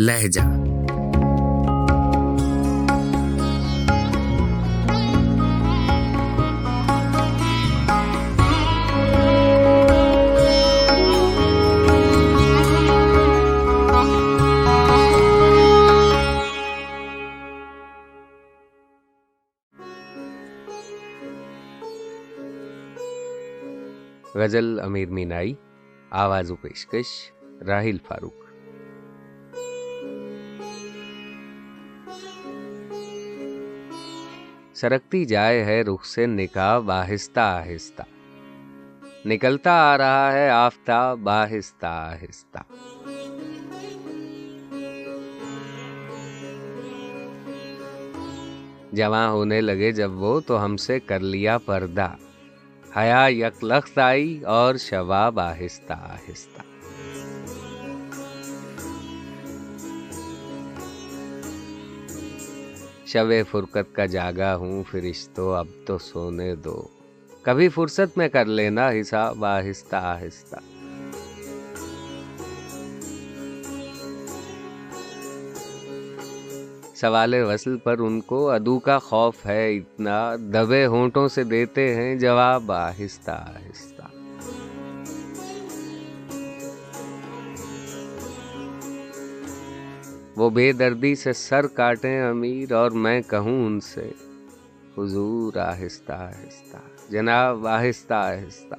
لہجہ۔ غزل امیر مینائی آواز و پیشکش راہل فاروق۔ سرکتی جائے ہے رخ سے نکاح آہستہ آہستہ۔ نکلتا آ رہا ہے آفتاب آہستہ آہستہ۔ جمع ہونے لگے جب وہ تو ہم سے کر لیا پردہ۔ حیا یک لخت آئی اور شباب آہستہ آہستہ۔ شب فرقت کا جاگا ہوں، فرشتو، اب تو سونے دو۔ کبھی فرصت میں کر لینا، حساب آہستہ آہستہ۔ سوال وصل پر ان کو، ادو کا خوف ہے اتنا۔ دبے ہونٹوں سے دیتے ہیں جواب آہستہ آہستہ۔ وہ بے دردی سے سر کاٹیں امیر اور میں کہوں ان سے، حضور آہستہ آہستہ، جناب آہستہ آہستہ۔